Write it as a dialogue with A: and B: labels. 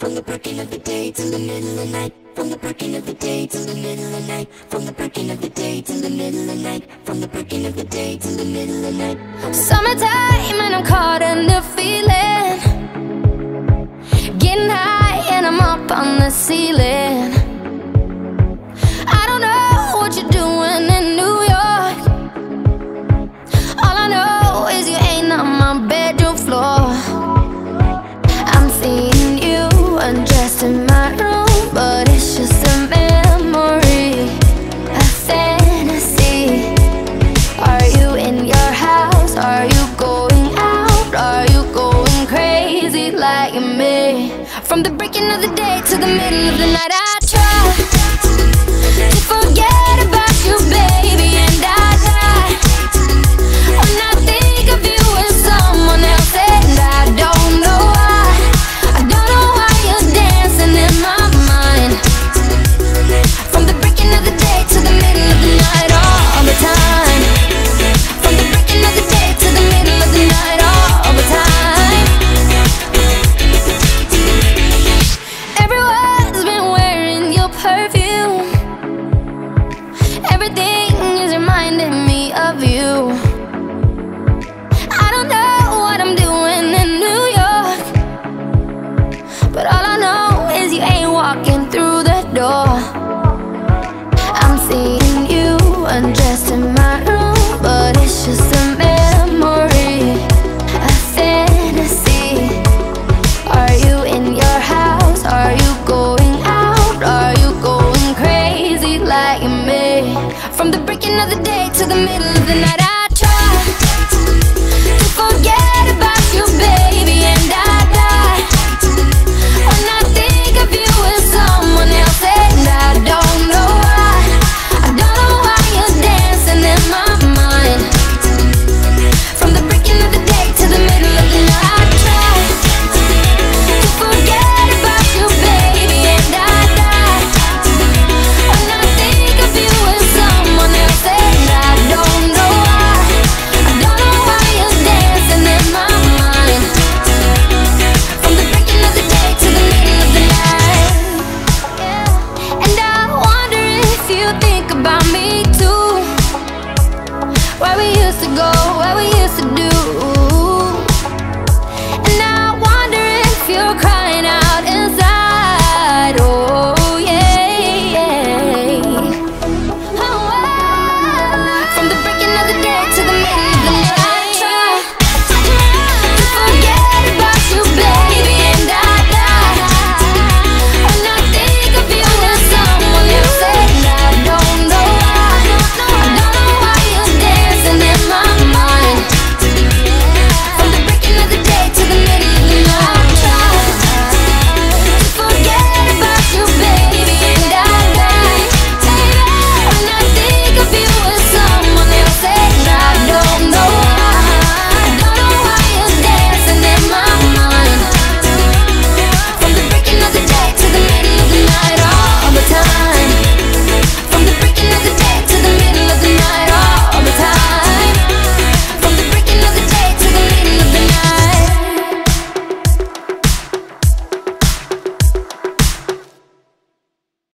A: From the breaking of the day to the middle of the night. From the breaking of the day to the middle of the night. From the breaking of the day to the middle of the night. From the breaking of the day to the middle of the night.
B: Summertime and I'm caught in the feeling. Getting high and I'm up on the ceiling. But it's just a memory, a fantasy. Are you in your house? Are you going out? Are you going crazy like me? From the breaking of the day to the middle of the night, I try perfume. Everything is reminding me of you. I don't know what I'm doing in New York, but all I know is you ain't walking through the door. I'm seeing you undressed in my room, but it's just a From the breaking of the day to the middle of the night,